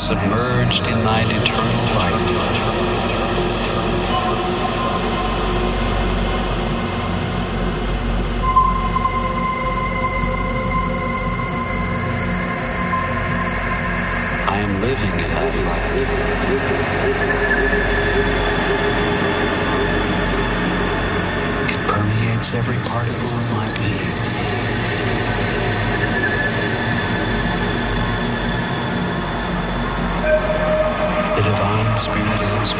submerged in thine eternal light. I am living in that light. Divine